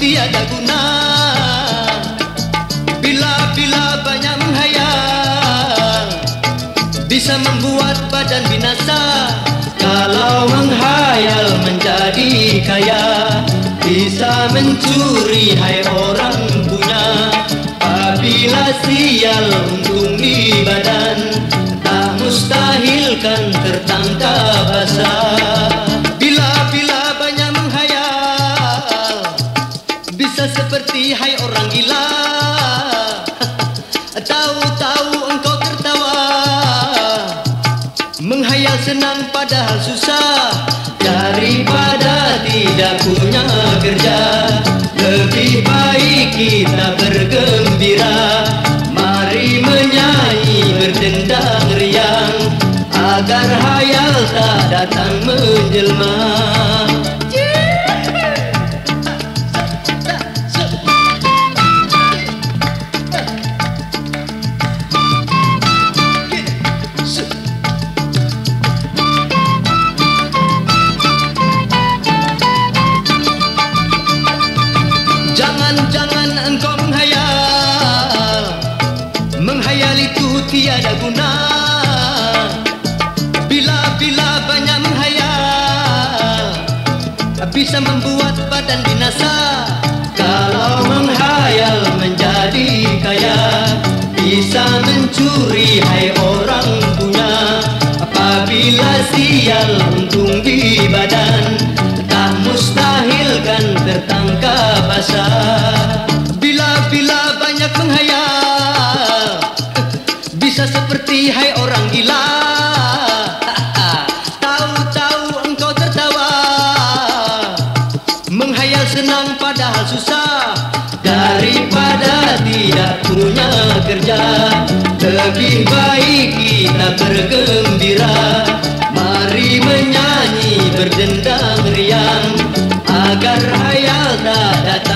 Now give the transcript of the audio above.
tiada guna. Bila-bila banyak menghayal Bisa membuat badan binasa. Kalau menghayal menjadi kaya Bisa mencuri hai orang punya. Apabila sial untung di badan Tak mustahilkan tertangkap basah Bisa seperti hai orang gila. Tahu-tahu engkau tertawa. Menghayal senang padahal susah. Daripada tidak punya kerja Lebih baik kita bergembira. Mari menyanyi berdendang riang Agar hayal tak datang menjelma Jangan-jangan engkau menghayal. Menghayal itu tiada guna. Bila-bila banyak menghayal Bisa membuat badan binasa. Kalau menghayal menjadi kaya Bisa mencuri hai orang punya. Apabila sial untung di hai orang gila. Tahu-tahu engkau tertawa. Menghayal senang padahal susah. Daripada tidak punya kerja. Lebih baik kita bergembira. Mari menyanyi berdendang riang. Agar hayal tak datang